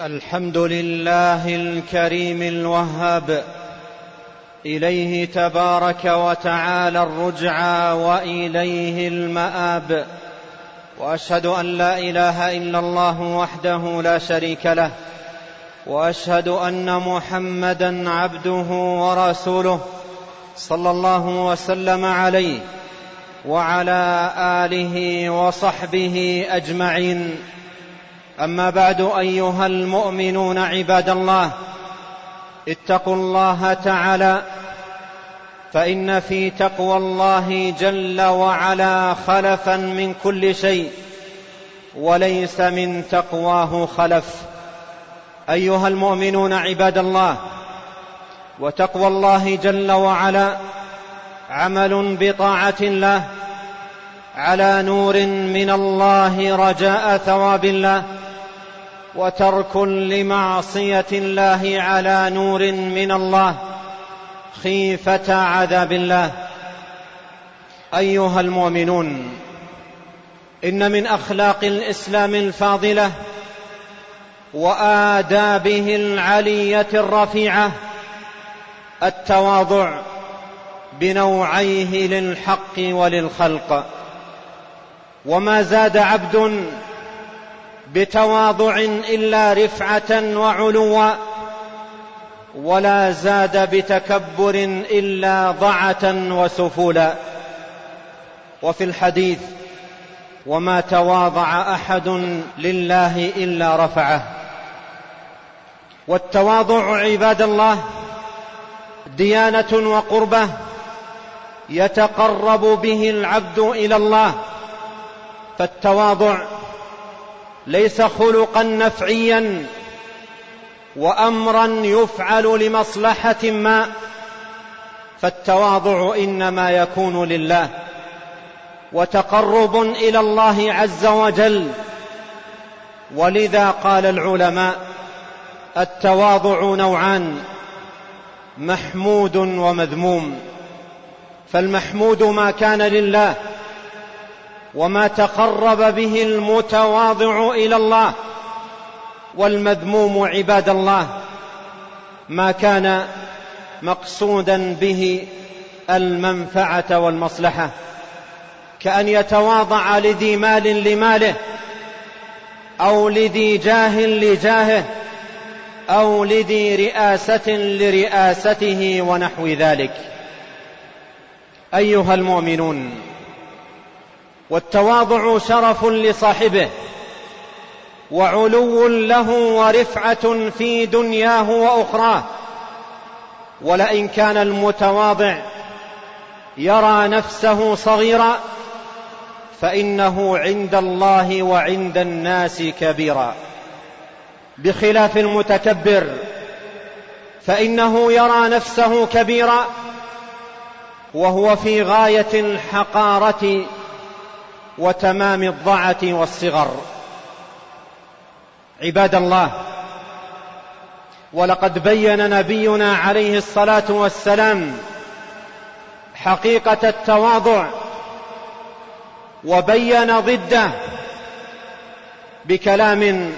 الحمد لله الكريم الوهاب. إليه تبارك وتعالى الرجعى وإليه المآب. وأشهد أن لا إله إلا الله وحده لا شريك له. وأشهد أن محمدا عبده ورسوله صلى الله وسلم عليه وعلى آله وصحبه أجمعين. أما بعد أيها المؤمنون عباد الله اتقوا الله تعالى فإن في تقوى الله جل وعلا خلفا من كل شيء وليس من تقواه خلف. أيها المؤمنون عباد الله وتقوى الله جل وعلا عمل بطاعة الله على نور من الله رجاء ثواب الله. وترك لمعصية الله على نور من الله خيفة عذاب الله. أيها المؤمنون إن من أخلاق الإسلام الفاضلة وآدابه العلية الرفيعة التواضع بنوعيه للحق وللخلق. وما زاد عبد بتواضع إلا رفعة وعلوا ولا زاد بتكبر إلا ضعة وسفولا وفي الحديث وما تواضع أحد لله إلا رفعه. والتواضع عباد الله ديانة وقربة يتقرب به العبد إلى الله. فالتواضع ليس خلقا نفعيا وأمرا يفعل لمصلحة ما فالتواضع إنما يكون لله وتقرب إلى الله عز وجل. ولذا قال العلماء التواضع نوعان محمود ومذموم. فالمحمود ما كان لله وما تقرب به المتواضع إلى الله والمذموم عباد الله ما كان مقصودا به المنفعة والمصلحة كأن يتواضع لذي مال لماله أو لذي جاه لجاهه أو لذي رئاسة لرئاسته ونحو ذلك. أيها المؤمنون والتواضع شرف لصاحبه وعلو له ورفعة في دنياه وأخراه. ولئن كان المتواضع يرى نفسه صغيرا فإنه عند الله وعند الناس كبيرا. بخلاف المتكبر فإنه يرى نفسه كبيرا وهو في غاية الحقارة وتمام الضعه والصغر. عباد الله ولقد بين نبينا عليه الصلاة والسلام حقيقة التواضع وبين ضده بكلام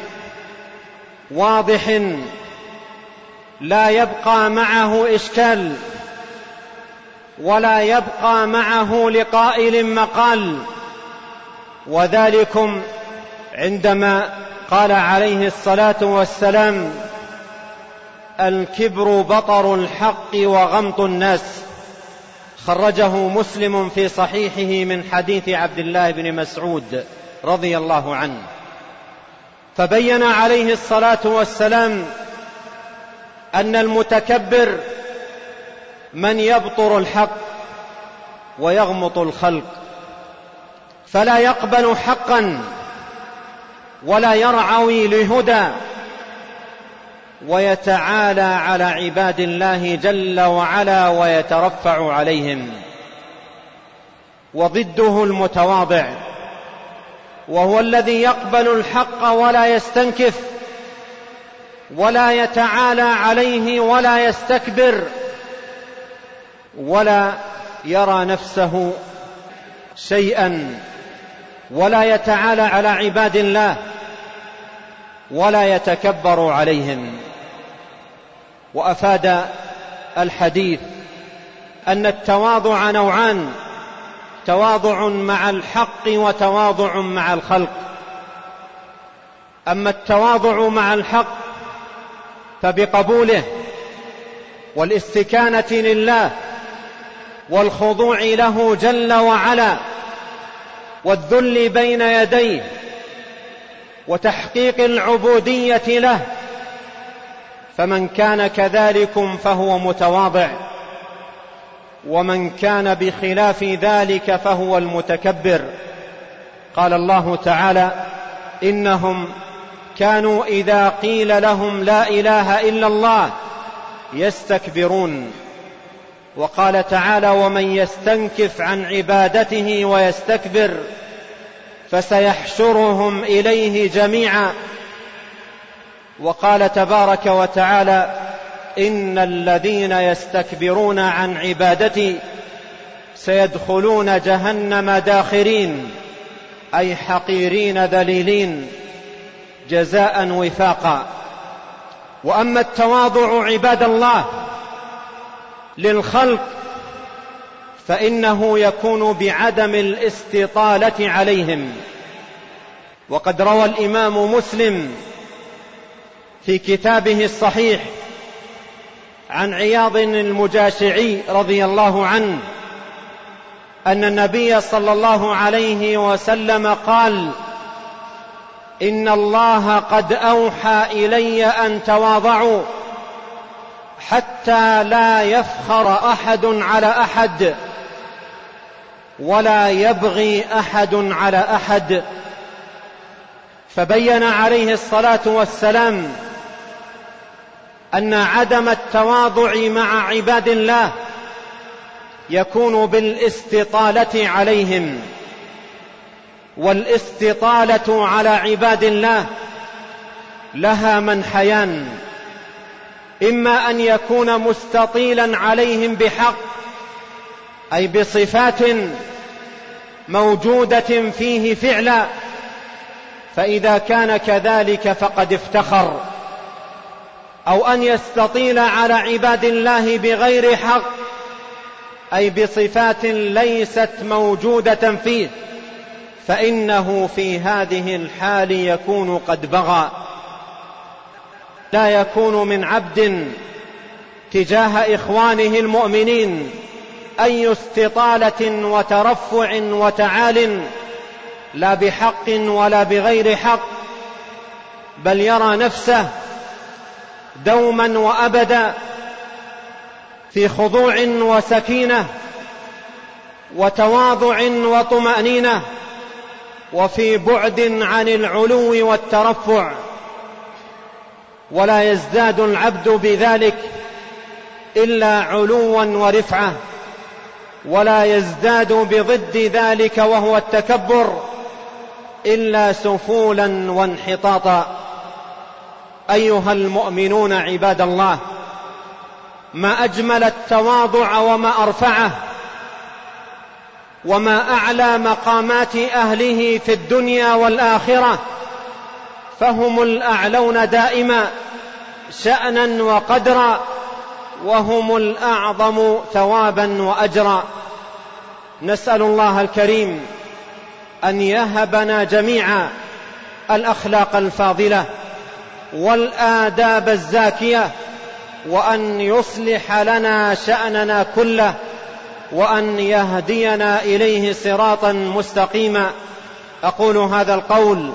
واضح لا يبقى معه إشكال ولا يبقى معه لقائل مقال. وذلكم عندما قال عليه الصلاة والسلام الكبر بطر الحق وغمط الناس. خرجه مسلم في صحيحه من حديث عبد الله بن مسعود رضي الله عنه. فبين عليه الصلاة والسلام أن المتكبر من يبطر الحق ويغمط الخلق. فلا يقبل حقا ولا يرعوي لهدى ويتعالى على عباد الله جل وعلا ويترفع عليهم وضده المتواضع وهو الذي يقبل الحق ولا يستنكف ولا يتعالى عليه ولا يستكبر ولا يرى نفسه شيئا ولا يتعالى على عباد الله ولا يتكبر عليهم. وأفاد الحديث أن التواضع نوعان تواضع مع الحق وتواضع مع الخلق. أما التواضع مع الحق فبقبوله والاستكانة لله والخضوع له جل وعلا والذل بين يديه وتحقيق العبودية له فمن كان كذلكم فهو متواضع ومن كان بخلاف ذلك فهو المتكبر. قال الله تعالى إنهم كانوا إذا قيل لهم لا إله إلا الله يستكبرون. وقال تعالى ومن يستنكف عن عبادته ويستكبر فسيحشرهم إليه جميعا. وقال تبارك وتعالى إن الذين يستكبرون عن عبادتي سيدخلون جهنم داخرين أي حقيرين ذليلين جزاء وفاقا. وأما التواضع عباد الله للخلق فإنه يكون بعدم الاستطالة عليهم. وقد روى الإمام مسلم في كتابه الصحيح عن عياض المجاشعي رضي الله عنه أن النبي صلى الله عليه وسلم قال إن الله قد أوحى إلي أن تواضعوا حتى لا يفخر أحد على أحد ولا يبغي أحد على أحد. فبين عليه الصلاة والسلام أن عدم التواضع مع عباد الله يكون بالاستطالة عليهم والاستطالة على عباد الله لها منحيان. إما أن يكون مستطيلا عليهم بحق أي بصفات موجودة فيه فعلا فإذا كان كذلك فقد افتخر. أو أن يستطيل على عباد الله بغير حق أي بصفات ليست موجودة فيه فإنه في هذه الحال يكون قد بغى. لا يكون من عبد تجاه إخوانه المؤمنين أي استطالة وترفع وتعال لا بحق ولا بغير حق بل يرى نفسه دوما وأبدا في خضوع وسكينة وتواضع وطمأنينة وفي بعد عن العلو والترفع. ولا يزداد العبد بذلك إلا علوا ورفعة ولا يزداد بضد ذلك وهو التكبر إلا سفولا وانحطاطا. أيها المؤمنون عباد الله ما أجمل التواضع وما أرفعه وما أعلى مقامات أهله في الدنيا والآخرة فهم الأعلون دائما شأنا وقدرا وهم الأعظم ثوابا وأجرا. نسأل الله الكريم أن يهبنا جميعا الأخلاق الفاضلة والآداب الزاكية وأن يصلح لنا شأننا كله وأن يهدينا إليه صراطا مستقيما. أقول هذا القول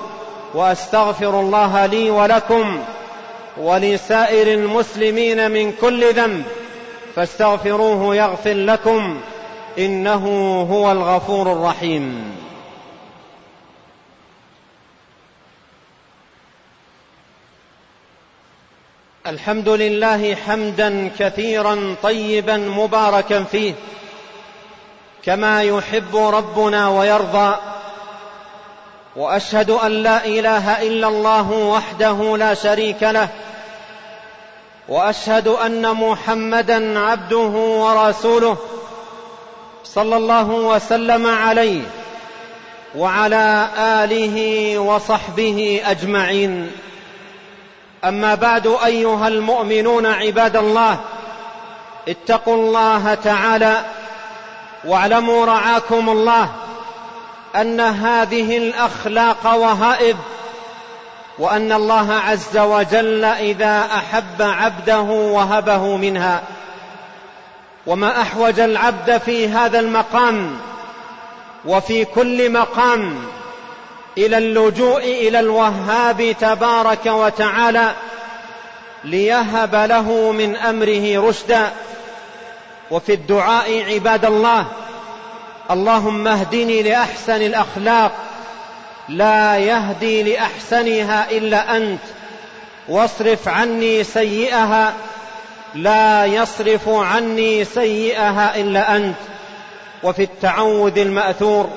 وأستغفر الله لي ولكم ولسائر المسلمين من كل ذنب فاستغفروه يغفر لكم إنه هو الغفور الرحيم. الحمد لله حمدا كثيرا طيبا مباركا فيه كما يحب ربنا ويرضى. وأشهد أن لا إله إلا الله وحده لا شريك له وأشهد أن محمدا عبده ورسوله صلى الله وسلم عليه وعلى آله وصحبه أجمعين. أما بعد أيها المؤمنون عباد الله اتقوا الله تعالى واعلموا رعاكم الله. أن هذه الأخلاق وهائب وأن الله عز وجل إذا أحب عبده وهبه منها. وما أحوج العبد في هذا المقام وفي كل مقام إلى اللجوء إلى الوهاب تبارك وتعالى ليهب له من أمره رشدا. وفي الدعاء عباد الله اللهم اهدني لأحسن الأخلاق لا يهدي لأحسنها إلا أنت واصرف عني سيئها لا يصرف عني سيئها إلا أنت. وفي التعوذ المأثور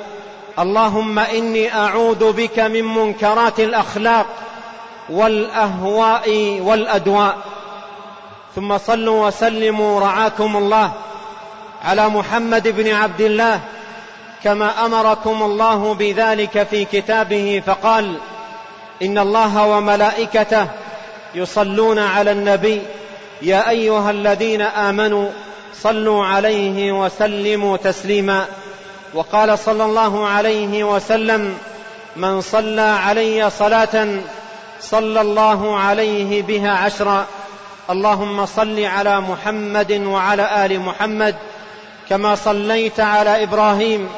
اللهم إني أعوذ بك من منكرات الأخلاق والأهواء والأدواء. ثم صلوا وسلموا رعاكم الله على محمد بن عبد الله. كما أمركم الله بذلك في كتابه فقال إن الله وملائكته يصلون على النبي يا أيها الذين آمنوا صلوا عليه وسلموا تسليما. وقال صلى الله عليه وسلم من صلى علي صلاة صلى الله عليه بها عشرا. اللهم صل على محمد وعلى آل محمد كما صليت على إبراهيم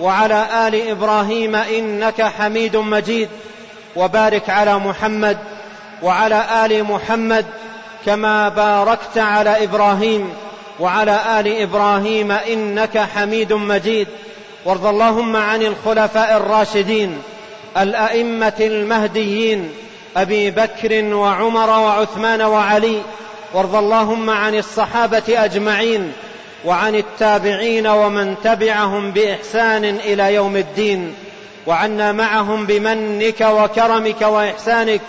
وعلى آل إبراهيم إنك حميد مجيد. وبارك على محمد وعلى آل محمد كما باركت على إبراهيم وعلى آل إبراهيم إنك حميد مجيد. وارض اللهم عن الخلفاء الراشدين الأئمة المهديين أبي بكر وعمر وعثمان وعلي. وارض اللهم عن الصحابة أجمعين وعن التابعين ومن تبعهم بإحسان إلى يوم الدين وعنا معهم بمنك وكرمك وإحسانك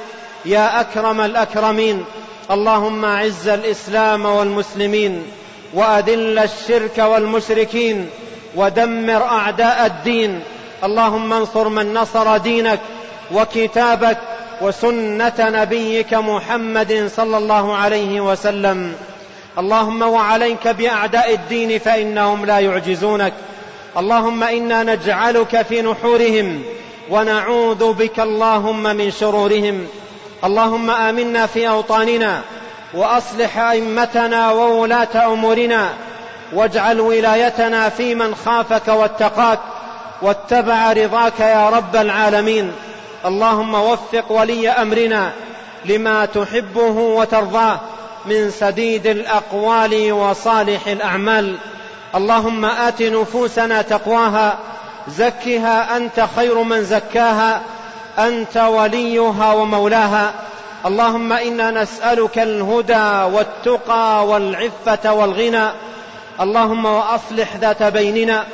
يا أكرم الأكرمين. اللهم أعز الإسلام والمسلمين وأذل الشرك والمشركين ودمر أعداء الدين. اللهم انصر من نصر دينك وكتابك وسنة نبيك محمد صلى الله عليه وسلم. اللهم وعليك بأعداء الدين فإنهم لا يعجزونك. اللهم إنا نجعلك في نحورهم ونعوذ بك اللهم من شرورهم. اللهم آمنا في أوطاننا وأصلح أئمتنا وولاة أمورنا. واجعل ولايتنا في من خافك واتقاك واتبع رضاك يا رب العالمين. اللهم وفق ولي أمرنا لما تحبه وترضاه. من سديد الأقوال وصالح الأعمال. اللهم آت نفوسنا تقواها زكها أنت خير من زكاها أنت وليها ومولاها. اللهم إنا نسألك الهدى والتقى والعفة والغنى. اللهم وأصلح ذات بيننا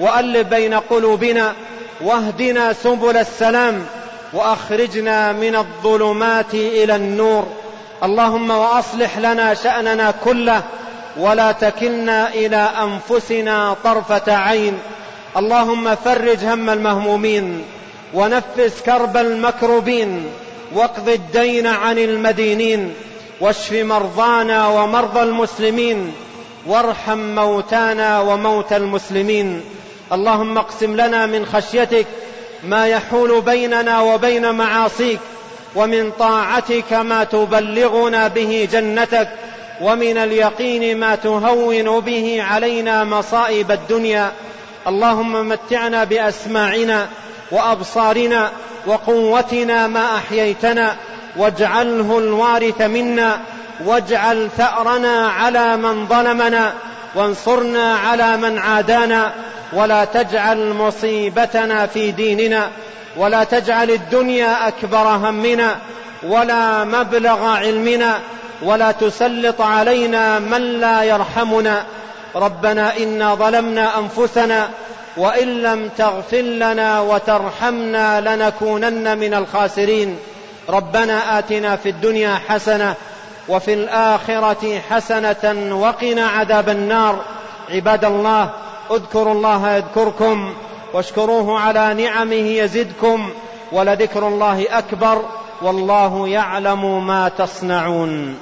وألف بين قلوبنا واهدنا سبل السلام وأخرجنا من الظلمات إلى النور. اللهم واصلح لنا شأننا كله ولا تكلنا إلى أنفسنا طرفة عين. اللهم فرج هم المهمومين ونفس كرب المكروبين واقض الدين عن المدينين واشف مرضانا ومرضى المسلمين وارحم موتانا وموتى المسلمين. اللهم اقسم لنا من خشيتك ما يحول بيننا وبين معاصيك ومن طاعتك ما تبلغنا به جنتك ومن اليقين ما تهون به علينا مصائب الدنيا. اللهم متعنا بأسماعنا وأبصارنا وقوتنا ما أحييتنا واجعله الوارث منا واجعل ثأرنا على من ظلمنا وانصرنا على من عادانا ولا تجعل مصيبتنا في ديننا. ولا تجعل الدنيا أكبر همنا ولا مبلغ علمنا ولا تسلط علينا من لا يرحمنا. ربنا انا ظلمنا أنفسنا وإن لم تغفر لنا وترحمنا لنكونن من الخاسرين. ربنا آتنا في الدنيا حسنة وفي الآخرة حسنة وقنا عذاب النار. عباد الله اذكروا الله يذكركم. واشكروه على نعمه يزدكم ولذكر الله أكبر والله يعلم ما تصنعون